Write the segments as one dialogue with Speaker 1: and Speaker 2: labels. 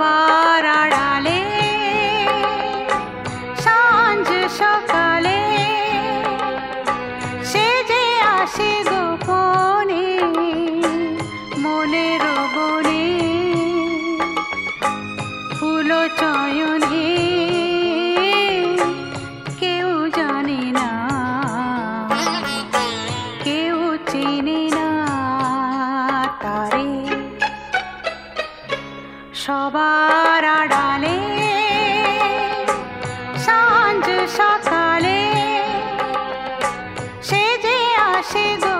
Speaker 1: वाराडाले সবার আড়ালে সাঞ্জ সকালে সে যে আসে গো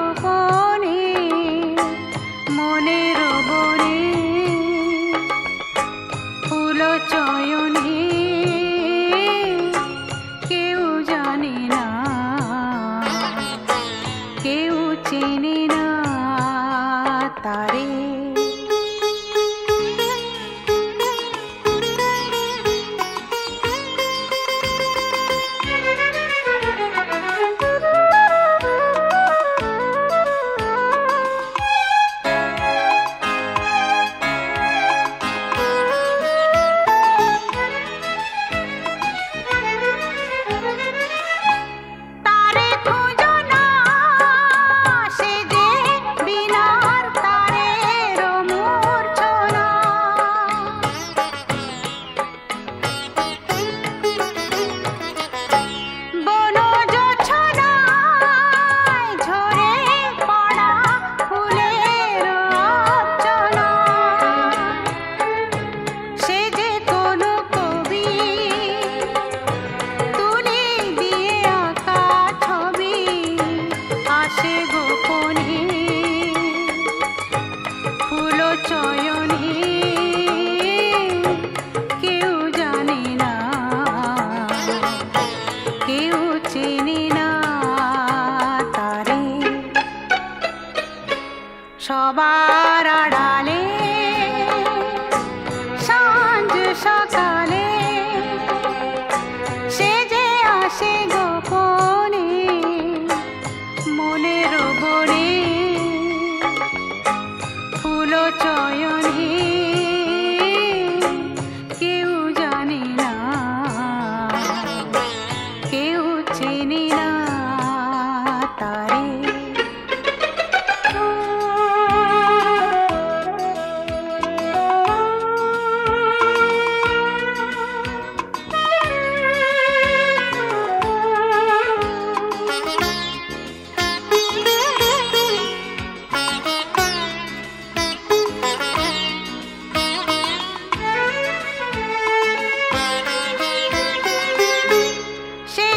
Speaker 1: সবার আড়ালে।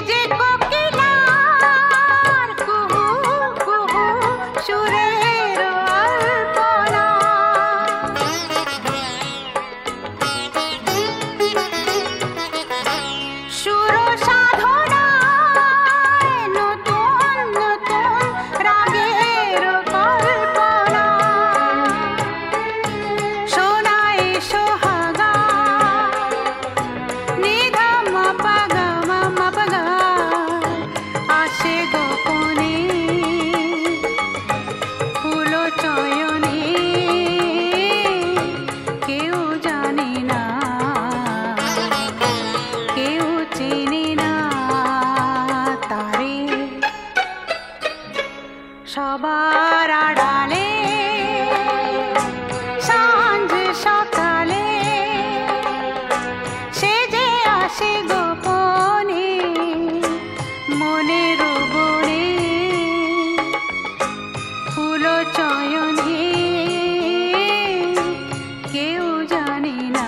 Speaker 1: did. সবার আড়ালে সাঞ্জ সকালে। সে যে আসে গোপনে, মনের বনে ফুল চয়নে, কেউ জানে না,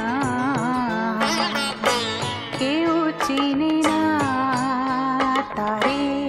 Speaker 1: কেউ চিনে না তারে।